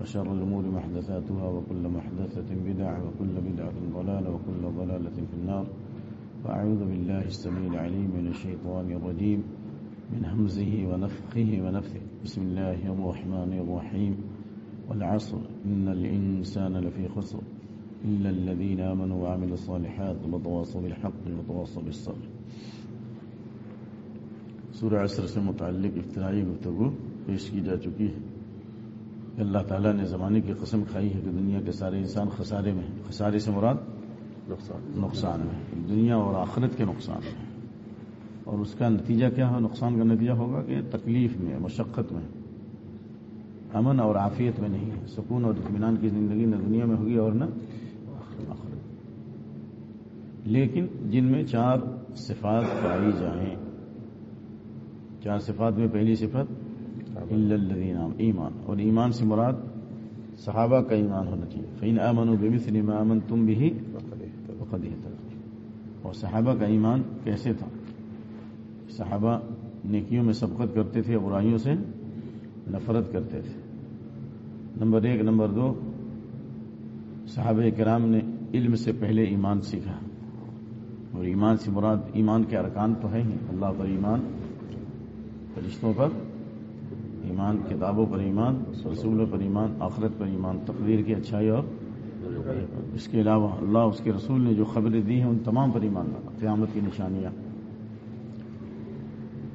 وشر الأمور محدثاتها وكل محدثة بدعة وكل بدعة ضلالة وكل ضلالة في النار. فأعوذ بالله السميع العليم من الشيطان الرجيم، من همزه ونفخه ونفثه. بسم الله الرحمن الرحيم. والعصر، إن الإنسان لفي خسر. إلا الذين آمنوا وعملوا الصالحات وتواصوا بالحق وتواصوا بالصبر. سورہ عصر سے متعلق ابتدائی گفتگو پیش کی جا چکی ہے۔ اللہ تعالیٰ نے زمانے کی قسم کھائی ہے کہ دنیا کے سارے انسان خسارے میں خسارے سے مراد نقصان۔ میں دنیا اور آخرت کے نقصان میں اور اس کا نتیجہ کیا ہے نقصان کا نتیجہ ہوگا کہ تکلیف میں مشقت میں۔ امن اور عافیت میں نہیں ہے۔ سکون اور اطمینان کی زندگی نہ دنیا میں ہوگی اور نہ آخرت۔ لیکن جن میں چار صفات پائی جائیں چار صفات میں پہلی صفت الدین ایمان، اور ایمان سے مراد صحابہ کا ایمان ہونا چاہیے۔ فین امن و بمثل ما امن تم بھی اور صحابہ کا ایمان کیسے تھا؟ صحابہ نیکیوں میں سبقت کرتے تھے، برائیوں سے نفرت کرتے تھے۔ نمبر ایک، نمبر دو، صحابہ کرام نے علم سے پہلے ایمان سیکھا۔ اور ایمان سے مراد، ایمان کے ارکان تو ہے ہی۔ اللہ پر ایمان، فرشتوں پر ایمان، کتابوں پر ایمان، رسولوں پر ایمان، آخرت پر ایمان، تقدیر کی اچھائی اور اس کے علاوہ اللہ، اس کے رسول نے جو خبریں دی ہیں، ان تمام پر ایمان لانا، قیامت کی نشانیاں۔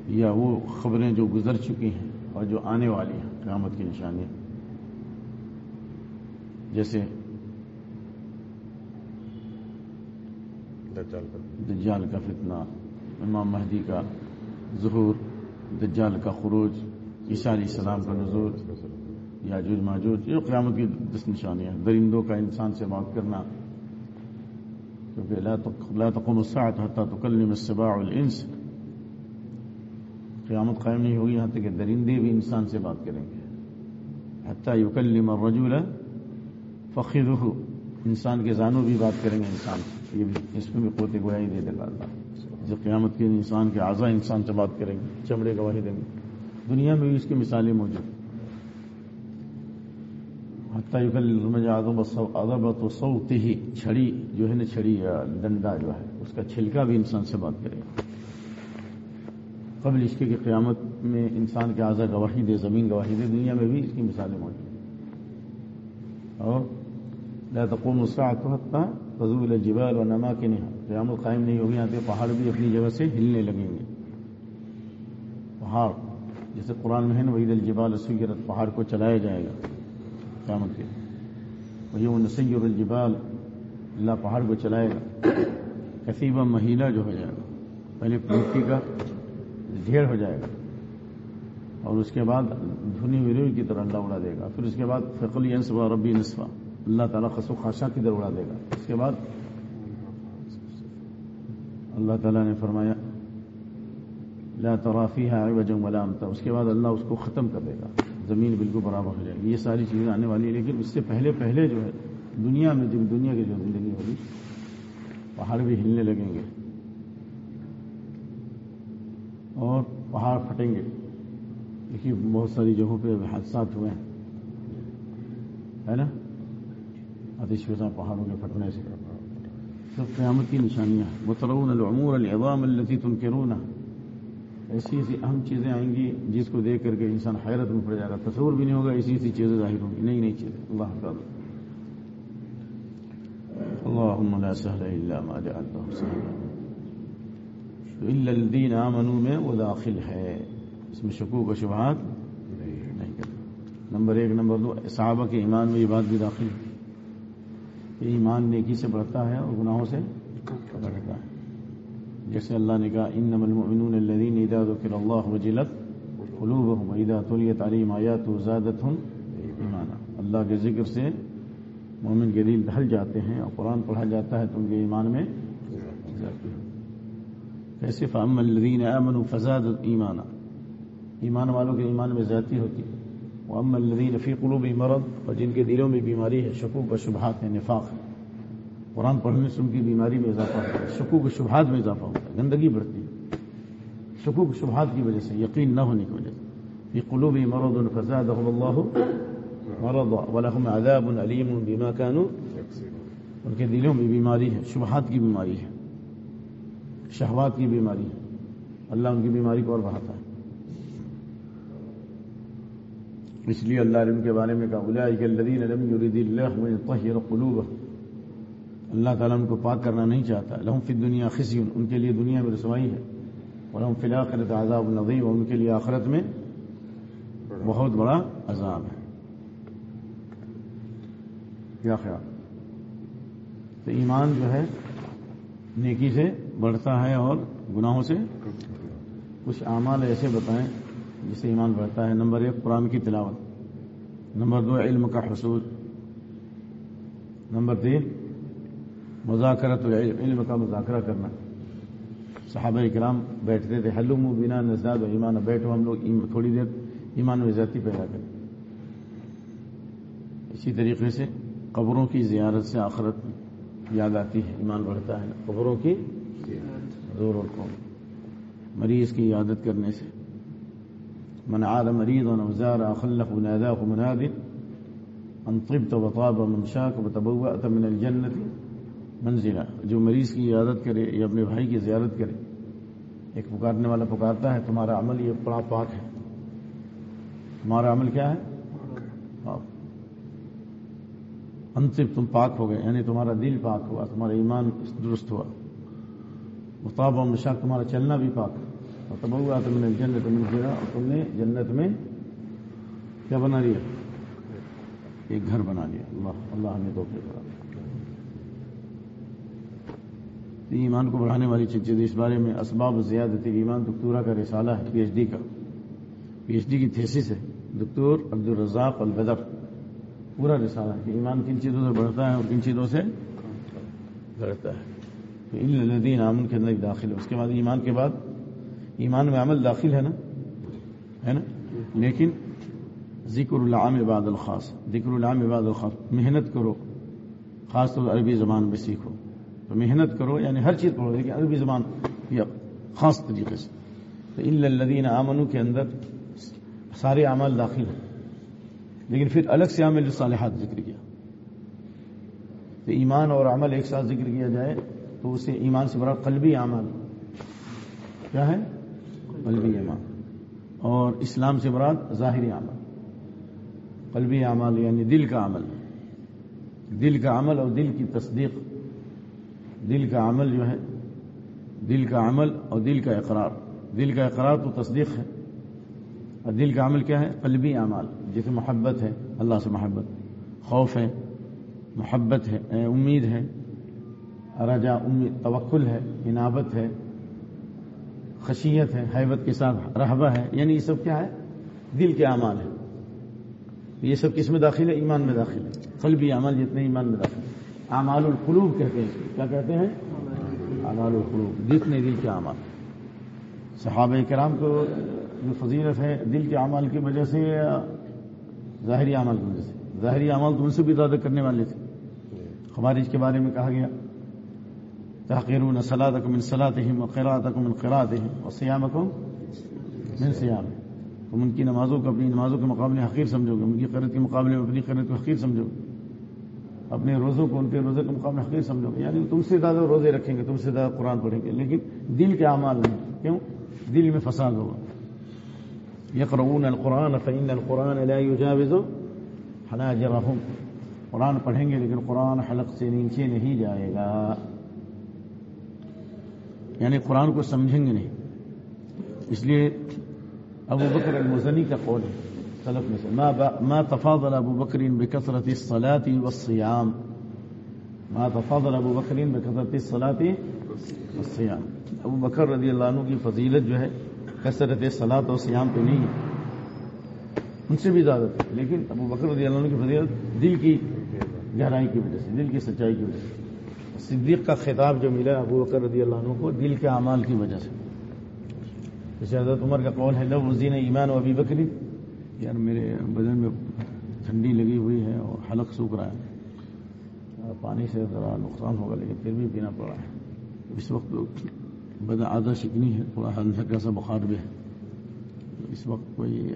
یا وہ خبریں جو گزر چکی ہیں اور جو آنے والی ہیں، قیامت کی نشانیاں۔ جیسے دجال کا فتنہ، امام مہدی کا ظہور، دجال کا خروج عیسیٰ علیہ السلام کا نظور یاجوج ماجوج یہ قیامت کی دس نشانیاں درندوں کا انسان سے بات کرنا۔ کیونکہ لا تقوم الساعت حتى تكلم السباع والانس قیامت قائم نہیں ہوگی یہاں تک کہ درندے بھی انسان سے بات کریں گے۔ حتى يكلم الرجل فخذه۔ انسان کے زانو بھی بات کریں گے انسان۔ یہ بھی، اس میں بھی قوت گویائی دے دے گا اللہ۔ جب قیامت کے انسان کے اعضاء انسان سے بات کریں گے، چمڑے گواہی دیں گے۔ دنیا میں بھی اس کی مثالیں موجود سوتی ہی چھڑی، جو ہے نا چھڑی ڈنڈا جو ہے، اس کا چھلکا بھی انسان سے بات کرے۔ گا قبل اس کے کہ قیامت میں انسان کے اعضا گواہی دے، زمین گواہی دے، دنیا میں بھی اس کی مثالیں موجود اور لا تقوم الساعة حتى تزول الجبال ونماكنها۔ قیامت قائم نہیں ہوگی، یہاں پہ پہاڑ بھی اپنی جگہ سے ہلنے لگیں گے۔ پہاڑ جیسے قرآن میں ہے نا الجبال سیرت پہاڑ کو چلایا جائے گا۔ قیامت کے۔ وہی وہ نسیر الجبال، اللہ پہاڑ کو چلائے گا۔ کسیبہ مہیلا جو ہو جائے گا۔ پہلے مٹی کا ڈھیر ہو جائے گا۔ اور اس کے بعد دھنی ہوئی روئی کی طرح اللہ اڑا دے گا۔ پھر اس کے بعد فقلی انصبا ربی نصفہ اللہ تعالیٰ خس و خاشا کی طرح اڑا دے گا۔ اس کے بعد اللہ تعالیٰ نے فرمایا لا ترافی ہے وجم غلام اس کے بعد اللہ اس کو ختم کر دے گا۔ زمین بالکل برابر ہو جائے گی۔ یہ ساری چیزیں آنے والی ہیں، لیکن اس سے پہلے پہلے جو ہے، دنیا میں جب دنیا کی جو زندگی ہوگی، پہاڑ بھی ہلنے لگیں گے۔ اور پہاڑ پھٹیں گے۔ دیکھیے، بہت ساری جگہوں پہ حادثات ہوئے ہیں۔ ہے نا؟ آتش فضا پہاڑوں کے پھٹنے سے۔ سب قیامت کی نشانیاں۔ مترون العمور العظام التي تنکرونها ایسی ایسی اہم چیزیں آئیں گی جس کو دیکھ کر کے انسان حیرت میں پڑ جائے گا تصور بھی نہیں ہوگا ایسی ایسی چیزیں ظاہر ہوں گی۔ نئی نئی چیزیں۔ اللہ تعالیٰ اللهم لا سهل الا ما جعلته سهلا الا الذين امنوا میں وہ داخل ہے۔ اس میں شکوک و شبہات نہیں کرتا نمبر ایک نمبر دو صحابہ کے ایمان میں یہ بات بھی داخل ہے کہ ایمان نیکی سے بڑھتا ہے اور گناہوں سے بڑھتا ہے۔ جیسے اللہ نے کہا ان المؤمنون الذين اذا ذكر الله وجلت قلوبهم واذا تليت عليهم اياته زادتهم ایمانا. اللہ کے ذکر سے مومن کے دل ڈھل جاتے ہیں اور قرآن پڑھا جاتا ہے تو ان کے ایمان میں کیسے؟ فام الدین امن و فضاد ایمانہ ایمان والوں کے ایمان میں زیادتی ہوتی ہے۔ وہ ام الدین فی قلوب مرض، اور جن کے دلوں میں بیماری ہے، شکوک و شبہات ہے، نفاق ہے۔ قرآن پڑھنے سے ان کی بیماری میں اضافہ ہوتا ہے شکوک و شبہات میں اضافہ ہوتا ہے، گندگی بڑھتی ہے۔ شکوک شبہات کی وجہ سے، یقین نہ ہونے کی وجہ سے۔ فی قلوب مرض فزادهم اللہ مرض ولهم عذاب علیم بما كانوا ان کے دلوں میں بیماری ہے، شبہات کی بیماری ہے، شہوات کی بیماری ہے۔ اللہ ان کی بیماری کو اور بڑھاتا ہے۔ اس لیے اللہ علم کے بارے میں کہا اولئک الذین لم یرید اللہ ان یطہر قلوبهم اللہ تعالیٰ ان کو پاک کرنا نہیں چاہتا۔ لہم فی الدنیا خزی ان کے لیے دنیا میں رسوائی ہے۔ اور ہم فی الآخرت عذاب النظیم اور ان کے لیے آخرت میں بہت بڑا عذاب ہے۔ کیا خیال؟ تو ایمان جو ہے، نیکی سے بڑھتا ہے اور گناہوں سے کچھ اعمال ایسے بتائیں جس سے ایمان بڑھتا ہے۔ نمبر ایک، قرآن کی تلاوت۔ نمبر دو، علم کا حصول۔ نمبر تین مذاکرت علم کا مذاکرہ کرنا۔ صحابہ کرام بیٹھتے تھے حلوم و بنا نزاد و ایمان، بیٹھو ہم لوگ تھوڑی دیر ایمان و ذاتی پیدا کریں۔ اسی طریقے سے قبروں کی زیارت سے آخرت یاد آتی ہے، ایمان بڑھتا ہے۔ قبروں کی زور اور قوم مریض کی عادت کرنے سے۔ من عاد مریض وزار خلف نادا مناد، ان طبت وطاب منشاك وتبوأت من الجنة. منزلہ، جو مریض کی عادت کرے یا اپنے بھائی کی زیارت کرے۔ ایک پکارنے والا پکارتا ہے، تمہارا عمل یہ بڑا پاک ہے۔ تمہارا عمل کیا ہے؟ انصف تم پاک ہو گئے یعنی تمہارا دل پاک ہوا، تمہارا ایمان درست ہوا۔ مطاب و مشاق، تمہارا چلنا بھی پاک اور تب ہوا تم نے جنت میں گرا اور تم نے جنت میں کیا بنا لیا؟ ایک گھر بنا لیا۔ اللہ اللہ نے تو کرا ایمان کو بڑھانے والی چیز اس بارے میں اسباب زیادت ایمان دکتورا کا رسالہ ہے، پی ایچ ڈی کا۔ پی ایچ ڈی کی تھیسس ہے۔ دکتور عبد الرزاق البدر پورا رسالہ ہے کہ ایمان کن چیزوں سے بڑھتا ہے اور کن چیزوں سے بڑھتا ہے۔ تو ان لدین امن کے اندر داخل ہے۔ اس کے بعد ایمان کے بعد ایمان میں عمل داخل ہے نا؟ ہے نا؟ لیکن ذکر العام عباد الخاص۔ ذکر العام عباد الخاص۔ محنت کرو۔ خاص طور عربی زبان میں سیکھو۔ تو محنت کرو یعنی ہر چیز پڑھو، لیکن عربی زبان یا خاص طریقے سے۔ تو ان لدین امنو کے اندر سارے اعمال داخل ہیں۔ لیکن پھر الگ سے عمل صالحات ذکر کیا۔ تو ایمان اور عمل ایک ساتھ ذکر کیا جائے تو اسے ایمان سے بڑا قلبی اعمال۔ کیا ہے؟ قلبی ایمان اور اسلام سے مراد ظاہری عمل قلبی اعمال یعنی دل کا عمل۔ دل کا عمل اور دل کی تصدیق۔ دل کا عمل جو ہے، دل کا عمل اور دل کا اقرار۔ دل کا اقرار تو تصدیق ہے۔ اور دل کا عمل کیا ہے؟ قلبی اعمال۔ جیسے محبت ہے، اللہ سے محبت۔ خوف ہے، محبت ہے امید ہے۔ رجا، امید، توکل ہے انابت ہے۔ خشیت ہے، حیبت کے ساتھ رہبہ ہے۔ یعنی یہ سب کیا ہے؟ دل کے اعمال ہے یہ سب کس میں داخل ہے؟ ایمان میں داخل ہے۔ قلبی عمل جتنے ایمان میں داخل ہے اعمال القلوب کہتے ہیں کیا کہتے ہیں؟ اعمال القلوب۔ جتنے دل کے اعمال۔ صحابہ کرام کو جو فضیلت ہے دل کے اعمال کی وجہ سے یا ظاہری اعمال کی وجہ سے؟ ظاہری اعمال تو ان سے بھی زیادہ کرنے والے تھے۔ خوارج کے بارے میں کہا گیا، تحقیرون صلاحم من صلاحم و قرآتکم من قرآتہم اور سیامکم من سیام تم ان کی نمازوں کو اپنی نمازوں کے مقابلے حقیر سمجھو گے، ان کی قرت کے مقابلے میں اپنی قرت کو حقیر سمجھو گے۔ اپنے روزوں کو، ان کے روزے کے مقابلے حقیر سمجھو گے۔ یعنی تم سے زیادہ روزے رکھیں گے، تم سے زیادہ قرآن پڑھیں گے۔ لیکن دل کے اعمال نہیں کیوں؟ دل میں فساد ہوگا۔ یقرؤون القرآن فإن القرآن لا حناجرهم۔ قرآن پڑھیں گے لیکن قرآن حلق سے نیچے نہیں جائے گا۔ یعنی قرآن کو سمجھیں گے نہیں۔ اس لیے ابو بکر المزنی کا قول ہے۔ سلف میں سے. ما, ما تفاضل ابو بکر بکثرت الصلاة والصيام ما تفاضل ابو بکر بکثرت الصلاة والصيام ابو بکر رضی اللہ عنہ کی فضیلت جو ہے کثرت صلاۃ اور سیام پہ نہیں ہے. ان سے بھی زیادہ تھی لیکن ابو بکر رضی اللہ عنہ کی فضیلت دل کی گہرائی کی وجہ سے دل کی سچائی کی وجہ سے. صدیق کا خطاب جو ملا ابو بکر رضی اللہ عنہ کو دل کے اعمال کی وجہ سے. جیسے حضرت عمر کا قول ہے لو وزین ایمان و ابی بکری یار میرے بدن میں ٹھنڈی لگی ہوئی ہے اور حلق سوکھ رہا ہے۔ پانی سے ذرا نقصان ہوگا لیکن پھر بھی پینا پڑ رہا ہے۔ اس وقت بدن آدھا شکنی ہے تھوڑا ہلکا سا بخار بھی ہے۔ اس وقت کوئی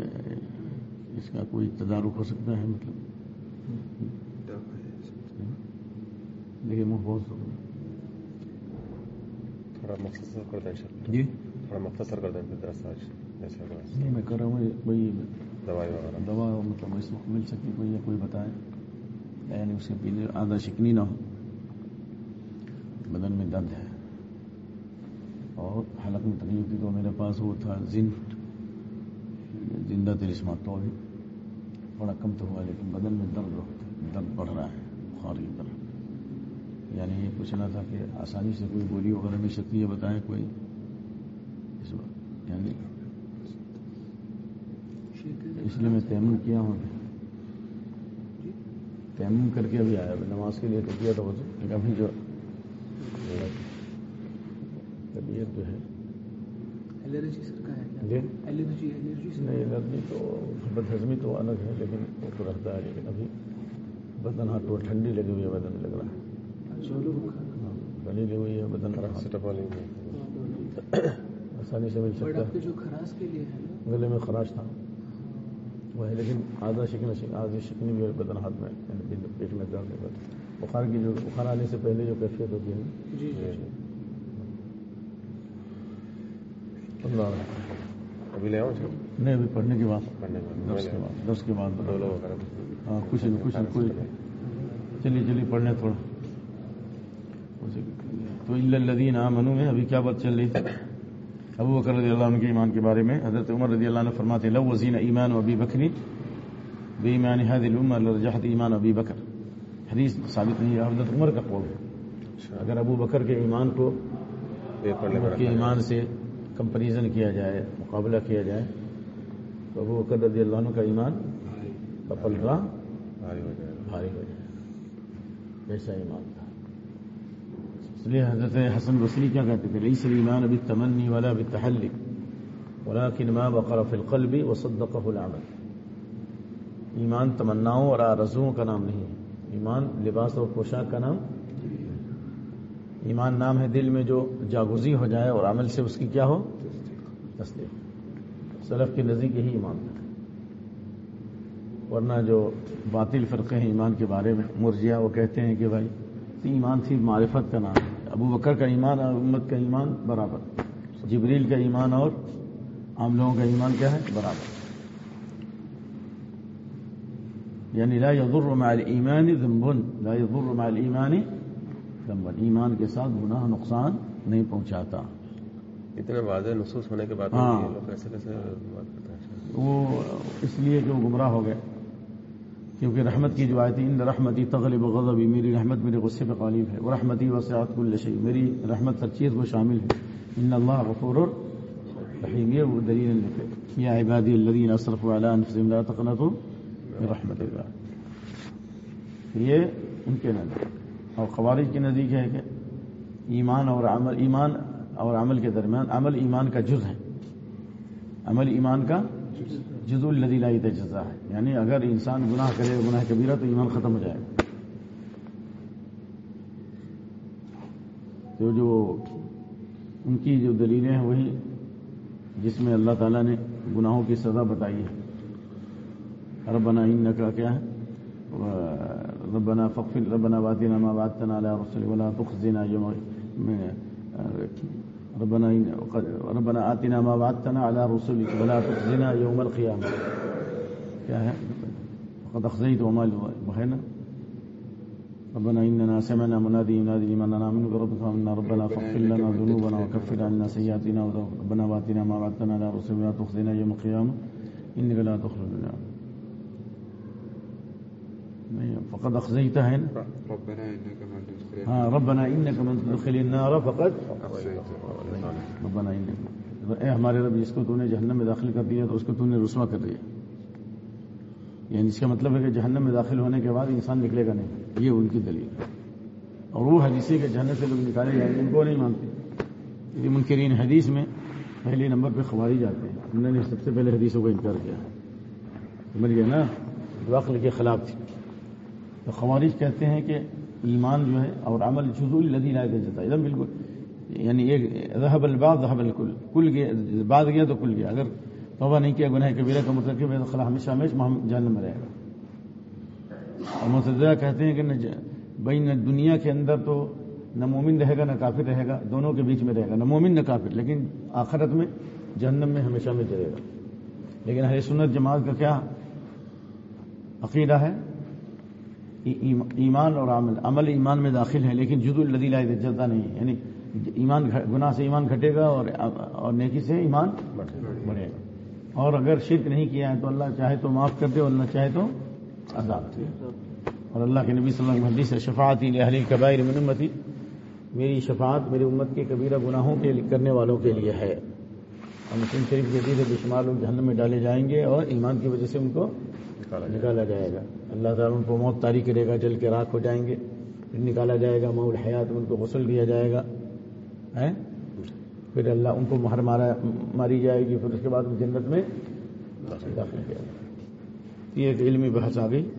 اس کا کوئی تدارک ہو سکتا ہے؟ مطلب۔ دیکھیے منہ بہت تھوڑا مختصر کر دیں جی؟ تھوڑا مختصر کر دیں پھر درس آج۔ جیسے بس نہیں میں کر رہا ہوں کوئی دوائی وغیرہ۔ دوا مطلب اس وقت مل سکتی کوئی یا کوئی بتائے۔ یعنی اس کے پینے آدھا شکنی نہ ہو۔ بدن میں درد ہے۔ اور حلق میں تکلیف تھی تو میرے پاس وہ تھا زنٹ زندہ تلسمات تو بھی تھوڑا کم تو ہوا، لیکن بدن میں درد درد بڑھ رہا ہے بخار کی طرح۔ یعنی یہ پوچھنا تھا کہ آسانی سے کوئی گولی وغیرہ مل سکتی ہے، بتائیں کوئی؟ اس وقت یعنی اس لیے میں تیمن کیا ہوں۔ تیمن کر کے ابھی آیا۔ نماز کے لیے تو کیا تھا ابھی جو طبیعت جو ہے۔ الرجی سر کا جی؟ تو بد ہضمی تو الگ ہے لیکن وہ تو رہتا ہے۔ لیکن ابھی بدن ہاتھ تو ٹھنڈی لگی ہوئی ہے بدن لگ رہا ہے۔ چلو ہاں، گلی لگی ہوئی ہے بدن ہی آسانی سے مل سکتا ہے۔ جو خراش کے لیے ہے نا۔ گلے میں خراش تھا۔ وہ ہے لیکن آدھا شکن شکن آدھی شکنی بھی ہے بدن ہاتھ میں یعنی پیٹ میں درد ہے بخار کی جو بخار آنے سے پہلے جو کیفیت ہوتی ہے۔ جی جی جی۔ اللہ ابھی لے آؤں نہیں ابھی پڑھنے کے بعد۔ پڑھنے دس کے بعد دس کے بعد۔ ڈولو وغیرہ ہاں کچھ نہیں کچھ۔ نہیں کوئی چلیے چلیے پڑھنے تھوڑا۔ تو الدین منو میں ابھی کیا بات چل رہی تھی؟ ابو بکر رضی اللہ عنہ کے ایمان کے بارے میں حضرت عمر رضی اللہ عنہ فرماتے ہیں لو وزین ایمان ابی بکری بے ایمان حد العمر لرجحت ایمان ابی بکر. حدیث ثابت نہیں ہے حضرت عمر کا قول ہے۔ اگر ابو بکر کے ایمان کو کے ایمان سے کمپریزن کیا جائے مقابلہ کیا جائے تو ابو بکر رضی اللہ عنہ کا ایمان کا پلڑا بھاری ہو جائے۔ گا بھاری ہو جائے۔ کیسا ایمان تھا۔ اس لیے حضرت حسن بصری کیا کہتے تھے؟ لئی سر ایمان ابھی تمنی والا ابھی تحلی ولا کنما بقر فی القلب وصدقه العمل۔ ایمان تمناؤں اور آرزوؤں کا نام نہیں ہے۔ ایمان لباس اور پوشاک کا نام ایمان نام ہے دل میں جو جاگزی ہو جائے اور عمل سے اس کی کیا ہو؟ تصدیق۔ سلف کے نزدیک یہی ایمان تھا ورنہ جو باطل فرقے ہیں ایمان کے بارے میں مرجیا وہ کہتے ہیں کہ بھائی ایمان تھی معرفت کا نام۔ ہے ابو بکر کا ایمان اور امت کا ایمان برابر۔ جبریل کا ایمان اور عام لوگوں کا ایمان کیا ہے؟ برابر۔ یعنی لا يضر مع الایمان ذنب۔ لا يضر مع الایمان ذنب۔ ایمان کے ساتھ گناہ نقصان نہیں پہنچاتا۔ اتنے واضح نصوص ہونے کے بعد ہاں۔ وہ اس لیے کہ وہ گمراہ ہو گئے۔ کیونکہ رحمت کی جو آیتی ان رحمتی تغلب غضبی، میری رحمت میرے غصے پہ غالب ہے وہ رحمتی وسعت کل شيء میری رحمت ہر چیز کو شامل ہے۔ ان اللہ غفور رحیم، یہ وہ دلیل لکھے یا عبادی الذین اسرفوا علی انفسهم لا تقنطوا من رحمت اللہ۔ یہ ان کے نزدیک اور خوارج کے نزدیک ہے کہ ایمان اور عمل، ایمان اور عمل کے درمیان، عمل ایمان کا جز ہے۔ عمل ایمان کا جز الذی لا یتجزا ہے۔ یعنی اگر انسان گناہ کرے گناہ کبیرہ تو ایمان ختم ہو جائے۔ گا تو جو ان کی جو دلیلیں ہیں وہی جس میں اللہ تعالیٰ نے گناہوں کی سزا بتائی ہے۔ ربنا ان کا کیا ہے؟ ربنا فقفل ربنا واتنا ما وعدتنا على رسل ولا تخزنا يوم ربنا ربنا آتنا ما وعدتنا على رسلك ولا تخزنا يوم القيامة. کیا ہے؟ قد أخزيت وما وهنا ربنا إننا سمعنا منادي ينادي لمن آمنوا بربك آمنا ربنا فاغفر لنا ذنوبنا وكفر عنا سيئاتنا. ربنا واتنا ما وعدتنا على رسلك ولا تخزنا يوم القيامة. إنك لا تخرج النار فقد أخزيت ہے ربنا إنك من تدخل ہاں ربنا انك من تدخل النار فقد ربنا انك اے ہمارے رب، جس کو تو نے جہنم میں داخل کر دیا تو اس کو تو نے رسوا کر دیا. یعنی اس کا مطلب ہے کہ جہنم میں داخل ہونے کے بعد انسان نکلے گا نہیں. یہ ان کی دلیل اور وہ حدیثیں کہ جہنم سے لوگ نکالے جائیں گے، ان کو نہیں مانتے. یہ منکرین حدیث میں پہلے نمبر پہ خواری جاتے ہیں. انہوں نے سب سے پہلے حدیثوں کا انکار کیا. سمجھ گیا نا؟ جو عقل کے خلاف تھی. تو خوارج کہتے ہیں کہ ایمان جو ہے اور عمل جزول لدی لا جاتا ایک دم بالکل یعنی ایک رحب الباغ رحب الکل، کل گیا بعد گیا تو کل گیا، اگر توبہ نہیں کیا، گناہ کبیرہ کا مطلب مرتکب ہے تو خلا ہمیشہ ہمیشہ جہنم میں رہے گا۔ اور متدہ کہتے ہیں کہ نہ بین دنیا کے اندر تو نہ مومن رہے گا، نہ کافر رہے گا، دونوں کے بیچ میں رہے گا، نہ مومن نہ کافر، لیکن آخرت میں جہنم میں ہمیشہ میں رہے گا۔ لیکن ہر سنت جماعت کا کیا عقیدہ ہے؟ ایمان اور عمل عمل ایمان میں داخل ہے، لیکن جد الدی جلتا نہیں ہے۔ یعنی ایمان گناہ سے ایمان گھٹے گا اور اور نیکی سے ایمان بڑھے گا۔ اور اگر شرک نہیں کیا ہے تو اللہ چاہے تو معاف کر دے اور اللہ چاہے تو عذاب دے۔ اور اللہ کے نبی صلی اللہ علیہ وسلم شفاعت اہلی کبائر من امتی۔ میری شفاعت میری امت کے کبیرہ گناہوں کے کرنے والوں کے لیے ہے۔ اور مسلم شریف کے دیدے بے شمار لوگ جہنم میں ڈالے جائیں گے اور ایمان کی وجہ سے ان کو نکالا جائے گا۔ اللہ تعالیٰ ان کو موت تاری کرے گا، جل کے راک ہو جائیں گے، پھر نکالا جائے گا مول حیات ان کو غسل دیا جائے گا پھر اللہ ان کو مہر مارا، ماری جائے گی، پھر اس کے بعد جنت میں داخل کیا یہ ایک علمی بحث آ گئی۔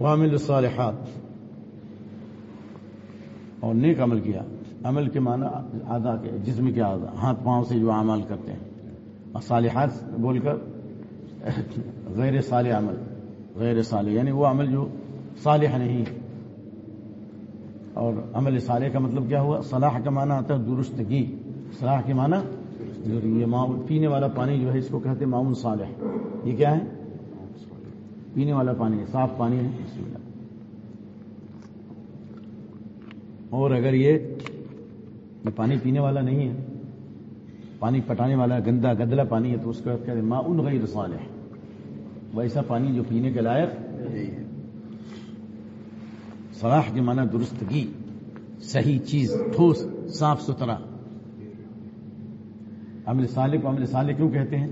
وامل الصالحات۔ اور نیک عمل کیا۔ عمل کے معنی آدھا کے، جسم کے آدھا ہاتھ پاؤں سے جو اعمال کرتے ہیں۔ اور صالحات بول کر غیر صالح عمل، غیر صالح یعنی وہ عمل جو صالح نہیں۔ اور عمل صالح کا مطلب کیا ہوا؟ صلاح کا معنی آتا ہے درستگی۔ صلاح کے معنی یہ معاون پینے والا پانی جو ہے اس کو کہتے ہیں معاون صالح۔ یہ کیا ہے؟ پینے والا پانی ہے صاف پانی ہے۔ اور اگر یہ پانی پینے والا نہیں ہے، پانی پٹانے والا، گندا، گدلا پانی ہے، تو اس کا کہتے ہیں معاون غیر صالح۔ ویسا پانی جو پینے کے لائق صلاح کے معنی درستگی صحیح چیز ٹھوس صاف ستھرا۔ عمل صالح کو عمل صالح کیوں کہتے ہیں؟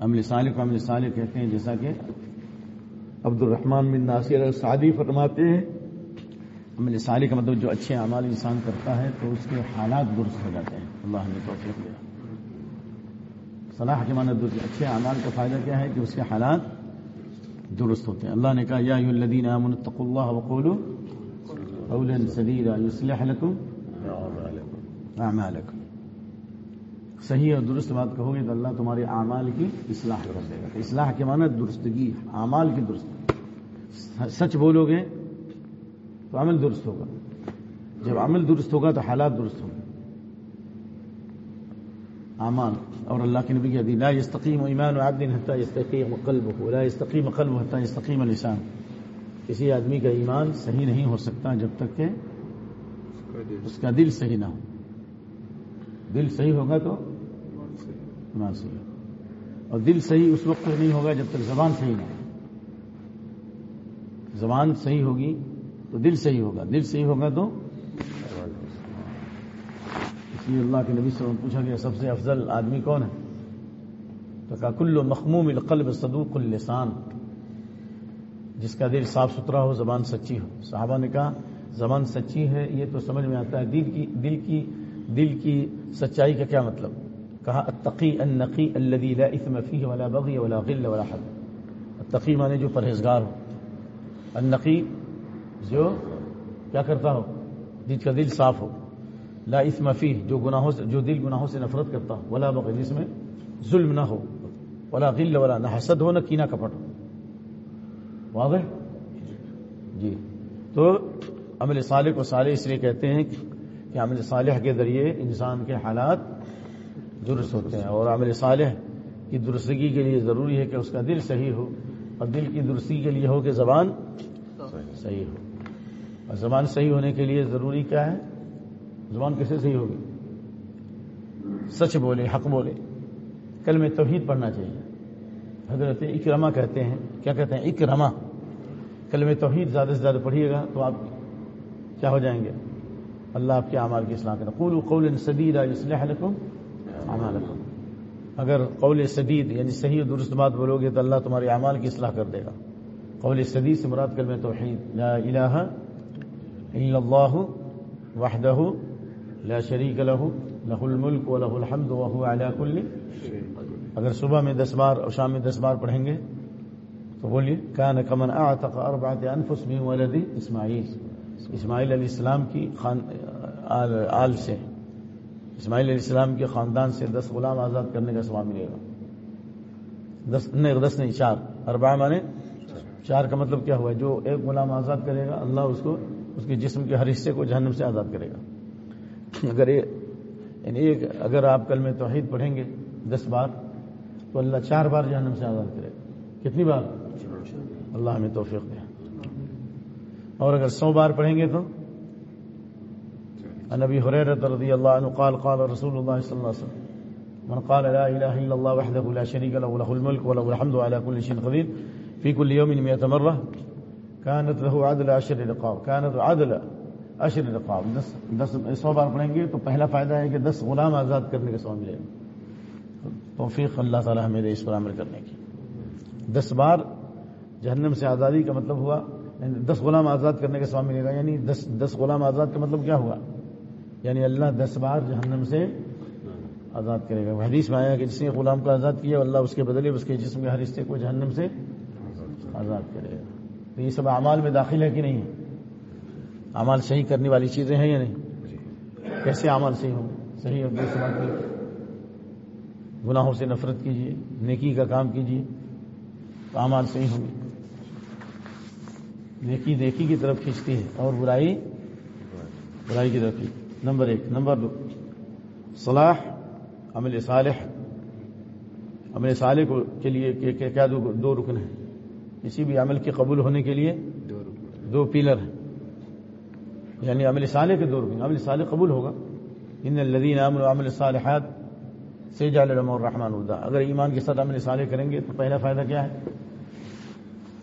عمل صالح کو عمل صالح کہتے ہیں جیسا کہ عبد الرحمان بن ناصر سعدی فرماتے ہیں۔ عمل صالح کا مطلب جو اچھے اعمال انسان کرتا ہے تو اس کے حالات درست ہو جاتے ہیں۔ اللہ نے توفیق دیا صلاح کے معنی درست اچھے اعمال کا فائدہ کیا ہے کہ اس کے حالات درست ہوتے ہیں۔ اللہ نے کہا، یا الذین آمنوا اتقوا اللہ وقولوا قولا سدیدا یصلح لكم اعمالکم۔ صحیح اور درست بات کہو گے تو اللہ تمہارے اعمال کی اصلاح کر دے گا۔ اصلاح کے معنی درستگی، اعمال کی درست۔ سچ بولو گے تو عمل درست ہوگا۔ جب عمل درست ہوگا تو حالات درست ہوں گے۔ اعمال اور اللہ کے نبی کی حدیث، لا يستقيم ایمان عبد حتى يستقيم قلبه، ولا يستقيم قلبه حتى يستقيم لسان. کسی آدمی کا ایمان صحیح نہیں ہو سکتا جب تک کہ اس کا دل صحیح نہ ہو۔ دل صحیح ہوگا تو ایمان صحیح ہوگا۔ اور دل صحیح اس وقت نہیں ہوگا جب تک زبان صحیح نہ ہو۔ زبان صحیح ہوگی تو دل صحیح ہوگا۔ دل صحیح ہوگا تو اس اللہ کے نبی سے پوچھا گیا سب سے افضل آدمی کون ہے؟ تو کہا کلو مخموم القلب صدوق اللسان۔ جس کا دل صاف ستھرا ہو، زبان سچی ہو۔ صحابہ نے کہا، زبان سچی ہے، یہ تو سمجھ میں آتا ہے۔ دل کی دل کی دل کی سچائی کا کیا مطلب؟ کہا التقی النقی الذي لا اثم فيه ولا بغي ولا غل ولا حد۔ التقی مانے جو پرہیزگار ہو۔ النقی جو کیا کرتا ہو؟ جس کا دل صاف ہو۔ لا اسم فیہ، جو گناہوں سے جو دل گناہوں سے نفرت کرتا ہو۔ ولا بغی جس میں ظلم نہ ہو۔ ولا غل، ولا نہ حسد ہو نہ کینا، کپٹ۔ ہو واضح؟ جی۔ تو عمل صالح کو صالح اس لیے کہتے ہیں کہ عمل صالح کے ذریعے انسان کے حالات درست ہوتے ہیں۔ اور عمل صالح کی درستگی کے لیے ضروری ہے کہ اس کا دل صحیح ہو۔ اور دل کی درستی کے لیے ہو کہ زبان صحیح ہو۔ اور زبان صحیح ہونے کے لیے ضروری کیا ہے؟ زبان کیسے صحیح ہوگی؟ سچ بولے، حق بولے کل میں توحید پڑھنا چاہیے۔ حضرت اکرما کہتے ہیں، کیا کہتے ہیں؟ اکرما کل میں توحید زیادہ سے زیادہ پڑھیے گا تو آپ کیا ہو جائیں گے؟ اللہ آپ کے اعمال کی اصلاح کریں قول قول سدیدہ اصلاح لکم اعمالکم۔ اگر قول سدید یعنی صحیح و درست بات بولو گے تو اللہ تمہارے اعمال کی اصلاح کر دے گا۔ قول سدید سے مراد کلمہ توحید۔ لا الہ الا اللہ وحدہ لا شریک له له الملک و له الحمد وهو على كل اگر صبح میں دس بار اور شام میں دس بار پڑھیں گے تو بولیے کان کمن اعتق اربعه انفس من ولد اسماعیل اسماعیل علیہ السلام کی خان آل, آل سے اسماعیل علیہ السلام کے خاندان سے دس غلام آزاد کرنے کا ثواب ملے گا. دس نہیں دس نہیں چار. اربع مانے چار کا مطلب کیا ہوا؟ ہے جو ایک غلام آزاد کرے گا اللہ اس کو اس کے جسم کے ہر حصے کو جہنم سے آزاد کرے گا. اگر یہ یعنی ایک اگر آپ کل میں توحید پڑھیں گے دس بار، تو اللہ چار بار جہنم سے آزاد کرے۔ گا کتنی بار؟ اللہ ہمیں توفیق دے۔ اور اگر سو بار پڑھیں گے تو؟ نبی حریرت رضی اللہ عنہ قال قال رسول اللہ صلی اللہ علیہ وسلم، من قال لا الہ الا اللہ وحده لا شریک له له الملك وله الحمد على كل شيء قدير في كل يوم 100 مرة كانت له عدل عشر رقاب كانت عدل عشر رقاب، دس دس سو بار پڑھیں گے تو پہلا فائدہ ہے کہ دس غلام آزاد کرنے کا ثواب ملے گا۔ توفیق اللہ تعالی ہمیں دے اس پر عمل کرنے کی۔ دس بار جہنم سے آزادی کا مطلب ہوا یعنی دس غلام آزاد کرنے کا ثواب ملے گا یعنی دس دس غلام آزاد کا مطلب کیا ہوا؟ یعنی اللہ دس بار جہنم سے آزاد کرے گا۔ حدیث میں آیا کہ جس نے غلام کو آزاد کیا، اللہ اس کے بدلے اس کے جسم کے ہر حصے کو جہنم سے آزاد کرے گا۔ تو یہ سب اعمال میں داخل ہے کہ نہیں اعمال صحیح کرنے والی چیزیں ہیں یا نہیں؟ کیسے اعمال صحیح ہوں؟ صحیح اور گناہوں سے نفرت کیجیے نیکی کا کام کیجیے تو اعمال صحیح ہوں گے۔ نیکی نیکی کی طرف کھینچتی ہے اور برائی برائی کی طرف کھینچتی نمبر ایک نمبر دو صلاح عمل صالح۔ عمل صالح کو کے لیے کیا دو, دو رکن ہیں؟ کسی بھی عمل کے قبول ہونے کے لیے دو پیلر ہیں۔ یعنی عمل صالح کے دو رکن عمل صالح قبول ہوگا۔ ان الذین عمل عمل صالحات سے جال الرحمٰن ادا اگر ایمان کے ساتھ عمل صالح کریں گے تو پہلا فائدہ کیا ہے؟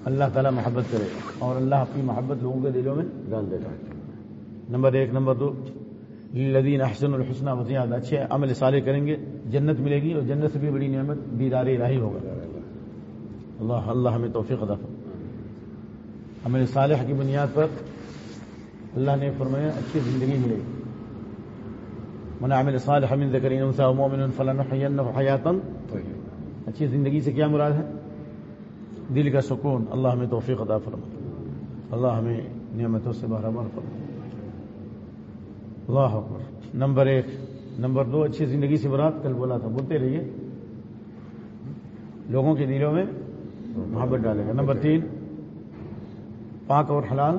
اللہ تعالیٰ محبت کرے اور اللہ اپنی محبت لوگوں کے دلوں میں ڈال دے گا نمبر ایک، نمبر دو لدین احسن الحسن وزیاد اچھے عمل صالح کریں گے، جنت ملے گی اور جنت سے بھی بڑی نعمت دیدار الہی ہوگا۔ اللہ اللہ ہمیں توفیق ادا عمل صالح کی بنیاد پر اللہ نے فرمایا، اچھی زندگی ملے گی۔ من عمل صالح من ذکر انثى ومؤمن فلنحيينه حياه اچھی زندگی سے کیا مراد ہے؟ دل کا سکون۔ اللہ ہمیں توفیق عطا فرما اللہ ہمیں نعمتوں سے برابر فرما اللہ اکبر۔ نمبر ایک۔ نمبر دو، اچھی زندگی سے برات کل بولا تھا۔ بولتے رہیے۔ لوگوں کے دلوں میں محبت ڈالے گا۔ نمبر تین، پاک اور حلال۔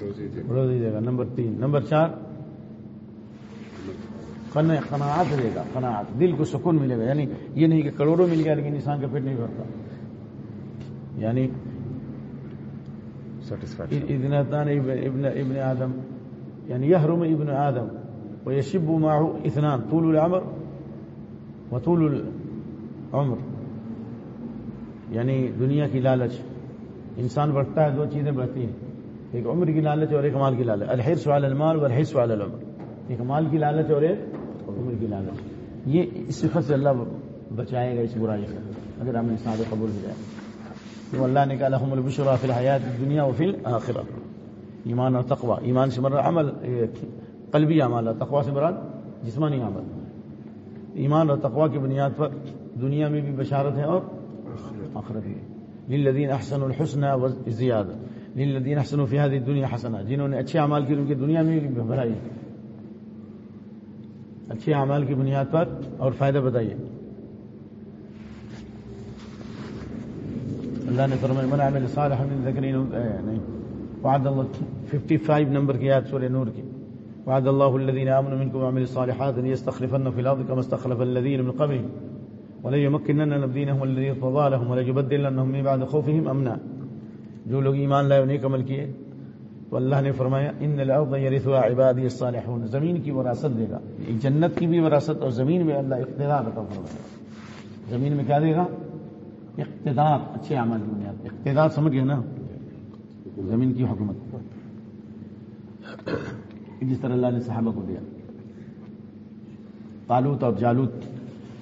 دیجیے گا نمبر تین۔ نمبر چار قناعت دے گا قناعت۔ دل کو سکون ملے گا یعنی یہ نہیں کہ کروڑوں مل گیا لیکن انسان کا پیٹ نہیں بھرتا۔ یعنی ابن ابن ابن آدم يعني يهرم ابن آدم ويشب معه اثنان طول العمر وطول العمر۔ یعنی دنیا کی لالچ۔ انسان بڑھتا ہے دو چیزیں بڑھتی ہیں۔ ایک عمر کی لالچ اور ایک مال کی لالچ۔ الحرص على المال والحرص على العمر۔ ایک مال کی لالچ اور ایک عمر کی لالچ۔ یہ اس صفت سے اللہ بچائے گا اس برائی سے۔ اگر ہم انسان قبول ہو جائے تو اللہ نے کہا، لهم البشرى في الحیات الدنیا وفي الاخره ایمان اور تقوا ایمان سے مراد عمل قلبی عمل اور تقوا سے مراد جسمانی عمل۔ ایمان اور تقوا کی بنیاد پر دنیا میں بھی بشارت ہے اور آخرت میں للذین احسن الحسن و زیادہ للذین احسن فی هذه الدنيا حسنہ۔ جنہوں نے اچھے اعمال کی ان کی دنیا میں بھی بھلائی اچھے اعمال کی بنیاد پر اور فائدہ بتائیے۔ اللہ نے فرمایا، من عمل صالحا من ذکر نہیں۔ وعد الله 55 نمبر کی آیت سورہ نور کی۔ وعد الله الذين آمنوا منكم وعملوا الصالحات ان يستخلفن في الارض كما استخلف الذين من قبلهم۔ ولا يمكنن لهم دينهم الذي ارتضى لهم ولا يبدلنهم من بعد خوفهم امنا جو لوگ ایمان لائے انہیں عمل کیے، تو اللہ نے فرمایا، ان الارض يرثها عبادي الصالحون. زمین کی وراثت دے گا۔ ایک جنت کی بھی وراثت اور زمین میں اللہ اقتدار عطا فرمائے۔ زمین میں کیا دے گا؟ اقتدار اچھے عمل کی بنیاد اقتدار سمجھ گئے نا؟ زمین کی حکومت۔ جس طرح اللہ نے صحابہ کو دیا۔ تالوت اور جالوت،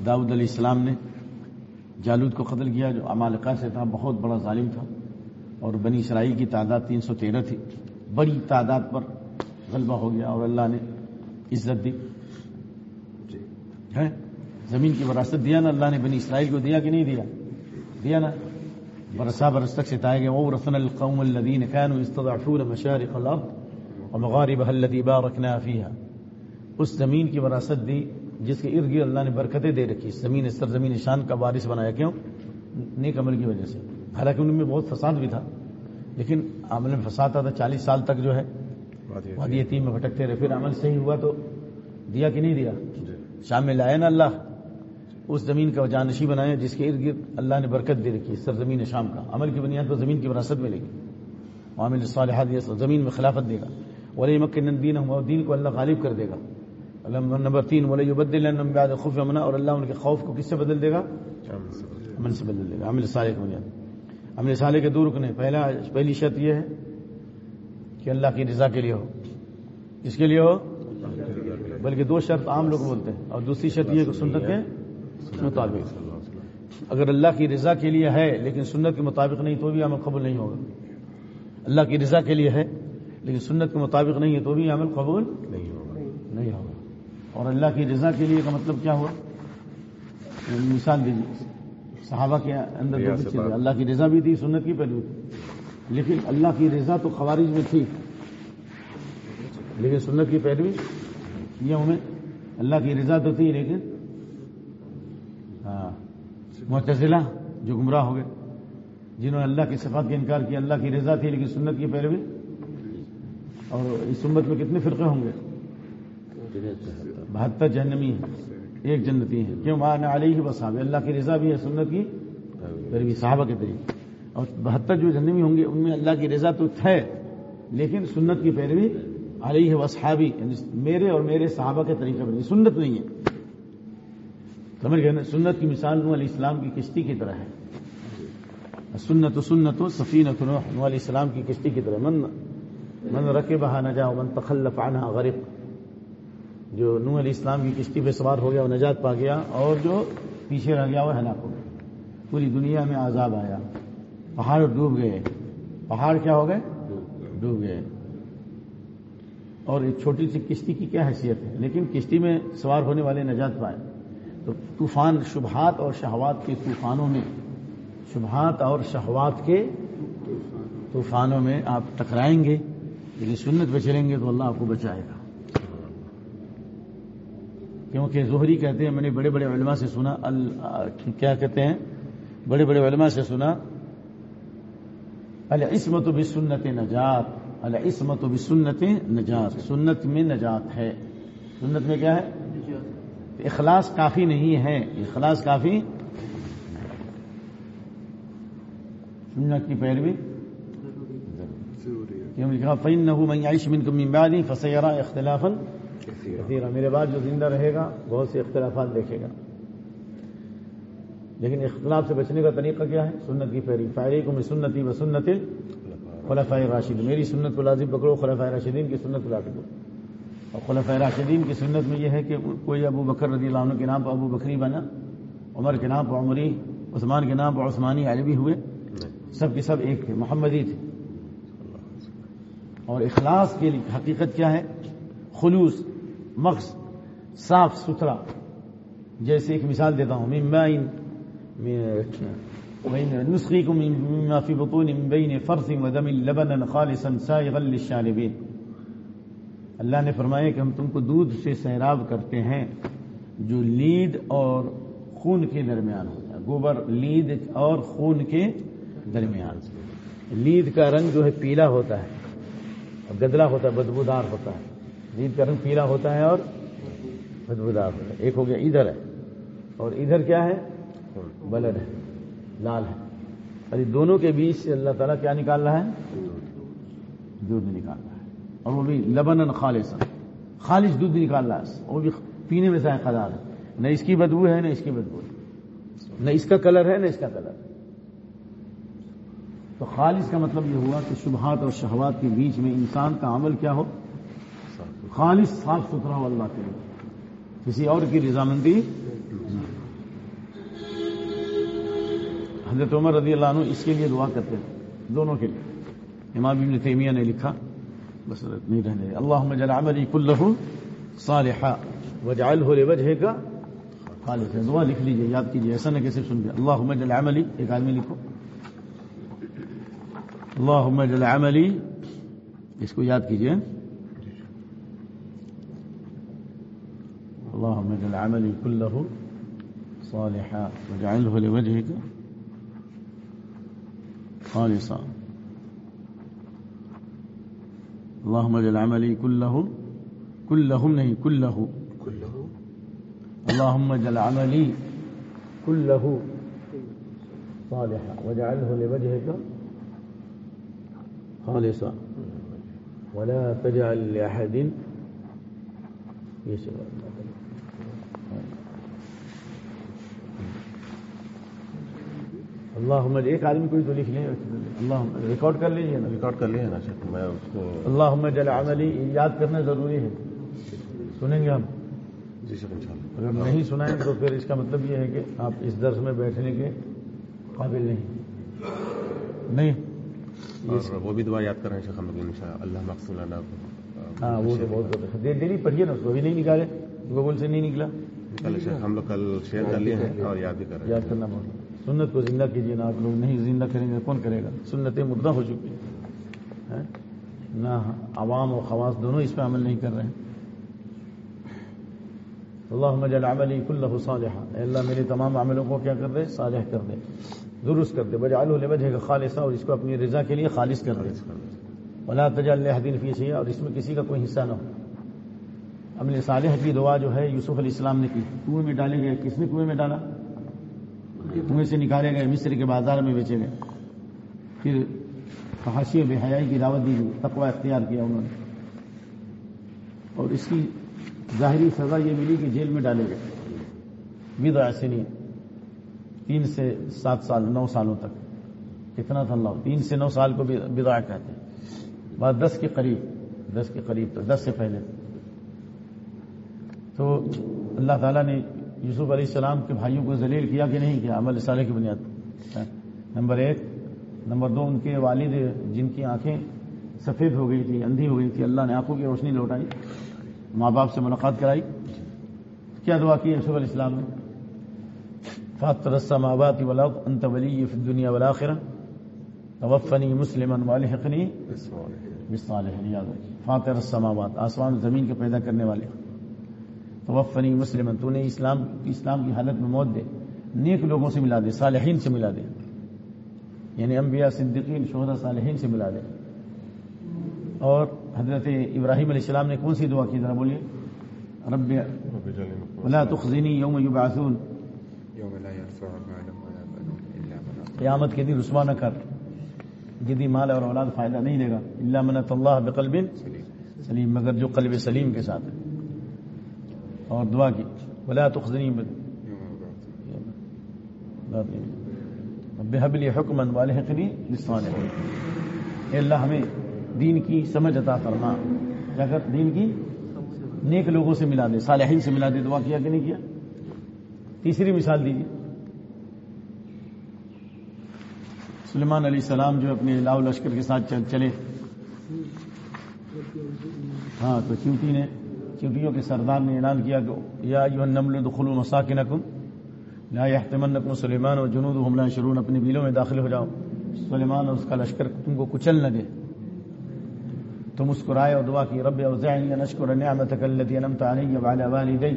داؤد علیہ السلام نے جالود کو قتل کیا، جو امالکا سے تھا، بہت بڑا ظالم تھا۔ اور بنی اسرائیل کی تعداد تین سو تیرہ تھی۔ بڑی تعداد پر غلبہ ہو گیا اور اللہ نے عزت دی۔ زمین کی وراثت دیا نا، اللہ نے بنی اسرائیل کو دیا کہ نہیں دیا؟ دیا نا۔ برسا برس تک ستائے گا وہ رسن القوم الذين كانوا يستضعفون مشارق الارض ومغاربها التي باركنا فيها اس زمین کی وراثت دی جس کے ارد گرد اللہ نے برکتیں دے رکھی۔ زمین سرزمین شان کا وارث بنایا۔ کیوں؟ نیک عمل کی وجہ سے۔ حالانکہ ان میں بہت فساد بھی تھا لیکن عمل میں فساد تھا چالیس سال تک جو ہے وادی یتیم میں بھٹکتے رہے۔ پھر عمل صحیح ہوا تو دیا کہ نہیں دیا؟ شام میں لائے نا اللہ اس زمین کا جانشی بنایا جس کے ارد گرد اللہ نے برکت دے رکھی سرزمین شام کا۔ عمل کی بنیاد پر زمین کی وراثت ملے گی۔ عامل صالحات زمین میں خلافت دے گا۔ ولی مکن دین دین کو اللہ غالب کر دے گا۔ اللہ نمبر تین ولی بعد خوف منا اور اللہ ان کے خوف کو کس سے بدل دے گا؟ امن سے بدل دے گا۔ عامل صالح کی بنیاد۔ عامل صالح کے دور رکنے پہلا پہلی شرط یہ ہے کہ اللہ کی رضا کے لیے ہو۔ کس کے لیے ہو؟ بلکہ دو شرط عام لوگ بولتے ہیں۔ اور دوسری شرط یہ کہ سنت کے مطابق۔ اگر اللہ کی رضا کے لیے ہے لیکن سنت کے مطابق نہیں تو بھی عمل قبول نہیں ہوگا۔ اللہ کی رضا کے لیے ہے لیکن سنت کے مطابق نہیں ہے تو بھی عمل قبول نہیں ہوگا۔ نہیں ہوگا۔ اور اللہ کی رضا کے لیے کا مطلب کیا ہوا؟ مثال دیجیے۔ صحابہ کے اندر دو چیزیں اللہ کی رضا بھی تھی سنت کی پہلو تھی۔ لیکن اللہ کی رضا تو خوارج میں تھی۔ لیکن سنت کی پیروی یہ ہمیں اللہ کی رضا تو تھی لیکن ہاں معتزلہ جو گمراہ ہو گئے جنہوں نے اللہ کی صفات کا انکار کیا اللہ کی رضا تھی لیکن سنت کی پیروی اور اس امت میں کتنے فرقے ہوں گے؟ بہتر جہنمی ہیں۔ ایک جنتی ہیں۔ کیوں؟ ماں علی ہی اللہ کی رضا بھی ہے، سنت کی پیروی صحابہ کے طریقے۔ اور بہتر جو جہنمی ہوں گے، ان میں اللہ کی رضا تو ہے، لیکن سنت کی پیروی علیہ وصحابی یعنی میرے اور میرے صحابہ کے طریقے پر سنت نہیں ہے۔ سمجھ گئے نا؟ سنت کی مثال نو علیہ السلام کی کشتی کی طرح ہے۔ سنت و سنت و سفینت نو علیہ السلام کی کشتی کی طرح۔ من من رکے بہا نجا من تخلف عنہ غرق۔ جو نو علیہ السلام کی کشتی پہ سوار ہو گیا، وہ نجات پا گیا اور جو پیچھے رہ گیا وہ ہلاک ہو گیا پوری دنیا میں عذاب آیا۔ پہاڑ ڈوب گئے۔ پہاڑ کیا ہو گئے؟ ڈوب گئے۔ اور ایک چھوٹی سی کشتی کی کیا حیثیت ہے؟ لیکن کشتی میں سوار ہونے والے نجات پائے۔ تو طوفان شبہات اور شہوات کے طوفانوں میں، شبہات اور شہوات کے طوفانوں میں آپ ٹکرائیں گے، لیکن سنت پہ چلیں گے تو اللہ آپ کو بچائے گا۔ کیونکہ زہری کہتے ہیں میں نے بڑے بڑے علماء سے سنا کیا کہتے ہیں؟ بڑے بڑے علماء سے سنا العصمت بھی سنت نجات العصمت بھی سنت نجات سنت میں نجات ہے۔ سنت میں کیا ہے؟ اخلاص کافی نہیں ہے اخلاص کافی سنت کی پیروی کیوں؟ لکھا من کم بعدی فسیرا اختلاف میرے بعد جو زندہ رہے گا، بہت سے اختلافات دیکھے گا۔ لیکن اختلاف سے بچنے کا طریقہ کیا ہے؟ سنت کی پیروی فائرے کو میں سنتی و سنت خلفۂ راشد میری سنت کو لازم پکڑو خلفۂ راشدین کی سنت کو لازم پکڑو۔ اور خلفۂ راشدین کی سنت میں یہ ہے کہ کوئی ابو بکر رضی اللہ عنہ کے نام پر ابو بکری بنا، عمر کے نام پر عمری، عثمان کے نام پر عثمانی، عربی ہوئے۔ سب کے سب ایک تھے، محمدی تھے۔ اور اخلاص کے حقیقت کیا ہے؟ خلوص۔ مغز، صاف ستھرا۔ جیسے ایک مثال دیتا ہوں ممبائن نسخيكم مما في بطون من بين فرث ودم لبنا خالصا سائغا للشاربين اللہ نے فرمایا کہ ہم تم کو دودھ سے سیراب کرتے ہیں جو لید اور خون کے درمیان ہوتا ہے گوبر لید اور خون کے درمیان۔ لید کا رنگ جو ہے پیلا ہوتا ہے اور گدلا ہوتا ہے، بدبودار ہوتا ہے۔ لید کا رنگ پیلا ہوتا ہے اور بدبودار ہوتا ہے۔ ایک ہو گیا ادھر ہے اور ادھر کیا ہے؟ بلد ہے، لال ہے۔ اور دونوں کے بیچ سے اللہ تعالیٰ کیا نکال رہا ہے؟ دودھ نکال رہا ہے۔ اور وہ بھی لبن خالص خالص دودھ نکال رہا ہے۔ وہ بھی پینے میں ذائقہ دار ہے۔ نہ اس کی بدبو ہے، نہ اس کی بدبو ہے۔ نہ اس کا کلر ہے، نہ اس کا کلر۔ ہے تو خالص کا مطلب یہ ہوا کہ شبہات اور شہوات کے بیچ میں انسان کا عمل کیا ہو؟ خالص صاف ستھرا ہو اللہ کے لیے۔ کسی اور کی رضامندی؟ حضرت عمر رضی اللہ عنہ اس کے لیے دعا کرتے تھے، دونوں کے لیے۔ امام ابن تیمیہ نے لکھا، بس نہیں رہنے اللہ جل عملی کلہ صالحا وجعلہ لوجہک خالص دعا لکھ لیجیے، یاد کیجیے، ایسا نہ کیسے سن گیا اللہ جل عملی، ایک آدمی لکھو۔ اللہ جل عملی، اس کو یاد کیجیے۔ اللهم اجعل عملي كله صالحا واجعله لوجهك خالصا. اللهم اجعل عملي كله، كلهم نہیں كله كله. اللهم اجعل عملي كله صالحا واجعله لوجهك خالصا. ولا تجعل لأحد يسوى اللهم ایک آدمی کوئی تو لکھ لیں۔ اللہ ریکارڈ کر لیجیے نا۔ ریکارڈ کر لیا نا شیخ میں اس کو اللہم جل عملی یاد کرنا ضروری ہے۔ سنیں گے ہم؟ جی شیخ ان شاء اللہ اگر نہیں سنائیں تو پھر اس کا مطلب یہ ہے کہ آپ اس درس میں بیٹھنے کے قابل نہیں۔ نہیں؟ وہ بھی دعا یاد کر رہے ہیں شیخ ہم لوگ ان شاء اللہ۔ مقصول ہاں وہ تو بہت بہت دیر دیر ہی پڑھیے نا اس کو بھی نہیں نکالے گوگل سے نہیں نکلا۔ ہم لوگ کل شیئر کر لیے ہیں اور یاد بھی کر یاد کرنا بہت۔ سنت کو زندہ کیجیے نا آپ لوگ نہیں زندہ کریں گے کون کرے گا؟ سنتیں مردہ ہو چکی ہیں۔ نہ عوام و خواص دونوں اس پہ عمل نہیں کر رہے ہیں۔ اللہ جل عملی کلہ صالحا۔ اے اللہ میرے تمام عملوں کو کیا کر دے؟ صالح کر دے۔ درست کر دے۔ بجعلہ لوجہ کا خالصہ اور اس کو اپنی رضا کے لیے خالص کر دے۔ ولا تجعل لأحد فی شیء اور اس میں کسی کا کوئی حصہ نہ ہو۔ عمل صالح کی دعا جو ہے یوسف علیہ السلام نے کی۔ کنویں میں ڈالے گئے۔ کس نے کنویں میں ڈالا؟ کنویں سے نکالے گئے، مصر کے بازار میں بیچے گئے۔ پھر فحاشی بے حیائی کی دعوت دی گئی، تقوی اختیار کیا انہوں نے۔ اور اس کی ظاہری سزا یہ ملی کہ جیل میں ڈالے گئے۔ بدا سنی تین سے سات سال، نو سالوں تک۔ کتنا تھا اللہ؟ تین سے نو سال کو بدا کہتے ہیں۔ بعد دس کے قریب، دس کے قریب تو دس سے پہلے۔ تو اللہ تعالیٰ نے یوسف علیہ السلام کے بھائیوں کو ذلیل کیا کہ نہیں کیا؟ عمل صالح کی بنیاد ہاں۔ نمبر ایک، نمبر دو، ان کے والد جن کی آنکھیں سفید ہو گئی تھی، اندھی ہو گئی تھی، اللہ نے آنکھوں کی روشنی لوٹائی، ماں باپ سے ملاقات کرائی۔ کیا دعا کی یوسف علیہ السلام نے؟ فاطر السماوات والارض انت ولی فی الدنیا والآخرہ توفنی مسلما والحقنی بالصالحین یاد رکھیے فاطر السماوات آسمان زمین کے پیدا کرنے والے توفنی مسلم تو نے اسلام اسلام کی حالت میں موت دے نیک لوگوں سے ملا دے صالحین سے ملا دے۔ یعنی انبیاء صدیقین شہداء صالحین سے ملا دے۔ اور حضرت ابراہیم علیہ السلام نے کون سی دعا کی؟ ذرا بولیے۔ رب ولا تخزنی یوم یبعثون قیامت کے دن رسوا نہ کر۔ جدی مال اور اولاد فائدہ نہیں دے گا۔ اللہ منت اللہ بقلب سلیم مگر جو قلب سلیم کے ساتھ ہے۔ اور دعا کی۔ ولا تخزنی يوم يبعثون رب هب اے اللہ، ہمیں دین کی سمجھ عطا فرما۔ کیا کر؟ دین کی نیک لوگوں سے ملا دے، صالحین سے ملا دے۔ دعا کیا کہ نہیں کیا؟ تیسری مثال دیجیے۔ سلیمان علیہ السلام جو اپنے لاؤ لشکر کے ساتھ چل- چلے۔ ہاں تو چیوٹی نے چیوٹیوں کے سردار نے اعلان کیا کہ یا ایھا النمل ادخلوا مساکنکم لا يحتمنکم سلیمان و جنودهم لا يشعرون اپنے بیلوں میں داخل ہو جاؤ۔ سلیمان اور اس کا لشکر تم کو کچل نہ دے۔ تو مسکرائے اور دعا کی، رب اوزعني ان اشكر نعمتك التي انعمت علي وعلى والدي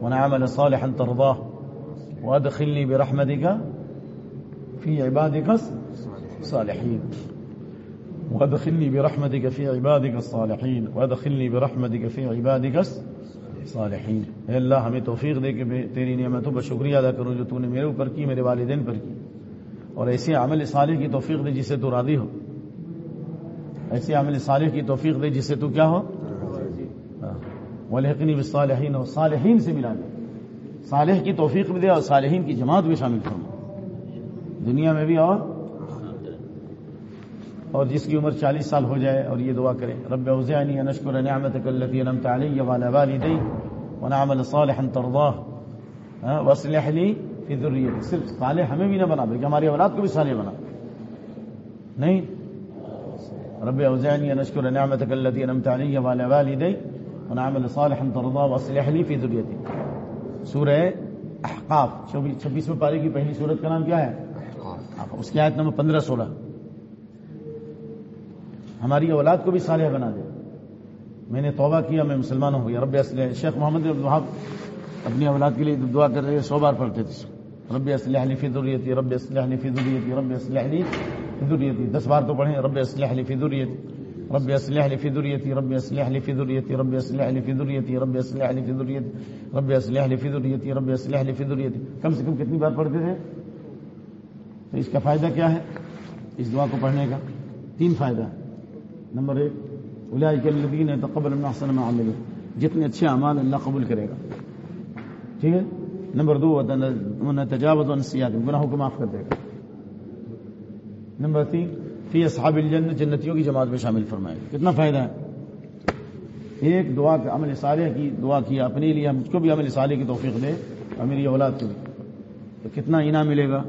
ونعمل صالحا ترضاه وادخلني برحمتك في عبادك الصالحين. وادخلني برحمتك في عبادك الصالحين. وادخلني برحمتك في عبادك الصالحين. اے اللہ، ہمیں توفیق دے کہ میں تیری نعمتوں پر شکریہ ادا کروں جو تو نے میرے اوپر کی، میرے والدین پر کی. اور ایسے عمل صالح کی توفیق دے جسے تو راضی ہو. ایسے عمل صالح کی توفیق دے جسے تو کیا ہو؟ ہاں۔ والحقنی بالصالحین اور صالحین سے ملا دے صالح کی توفیق بھی دے اور صالحین کی جماعت بھی شامل کروں دنیا میں بھی اور اور جس کی عمر چالیس سال ہو جائے اور یہ دعا کرے رب اوزعنی ان اشکر نعمتك التي انعمت علي وعلى والدي ونعمل صالحا ترضاه ها، واصلح لي فی ذریت صرف صالح ہمیں بھی نہ بنا بلکہ ہماری اولاد کو بھی صالح بنا۔ نہیں؟ رب اوزعني ان اشكر نعمتك التي انعمت علي وعلى والدي ونعمل صالحا ترضى واصلح لي في ذريتي سورہ احقاف چھبیسویں پارے کی پہلی سورت کا نام کیا ہے؟ اس کی آیت نمبر پندرہ سولہ ہماری اولاد کو بھی صالح بنا دے میں نے توبہ کیا میں مسلمان ہو گیا رب اسلح شیخ محمد بن اپنی اولاد کے لیے دعا کر رہے سو بار پڑھتے تھے رب اسلح علی فضوریتی رب اسلح علی فضوریتی رب اسلح علی فضوریتی دس بار تو پڑھیں رب اسلح علی فضوریتی رب اسلح علی فضوریتی رب اسلح علی فضوریتی رب اسلح علی فضوریتی رب اسلح علی فضوریتی رب اسلح علی فضوریتی رب اسلح علی فضوریتی کم سے کم کتنی بار پڑھتے تھے تو اس کا فائدہ کیا ہے؟ اس دعا کو پڑھنے کا تین فائدہ ہے نمبر ایک اولئک الذین تقبل من احسن جتنے اچھے اعمال اللہ قبول کرے گا۔ ٹھیک ہے؟ نمبر دو تجاوز عن سیاد گناہوں کو معاف کر دے گا۔ نمبر تین، فی اصحاب الجنہ، جنتیوں کی جماعت میں شامل فرمائے گا۔ کتنا فائدہ ہے؟ ایک، دعا کا عمل صالح کی، دعا کیا اپنے لیے مجھ کو بھی عمل صالح کی توفیق دے اور میری اولاد کو بھی۔ تو کتنا انعام ملے گا؟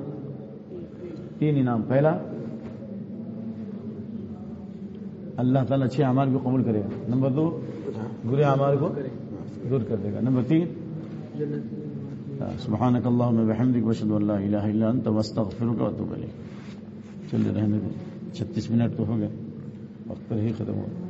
تین انعام پہلا، اللہ تعالیٰ اچھے اعمال کو قبول کرے گا۔ نمبر دو، برے اعمال کو دور کر دے گا۔ نمبر تین سبحانک اللہم بحمدک وبحمدك واشهد ان لا اله الا انت واستغفرك واتوب اليك چلے رہنے دیں چھتیس منٹ تو ہو گئے، وقت پر ہی ختم ہو۔ گیا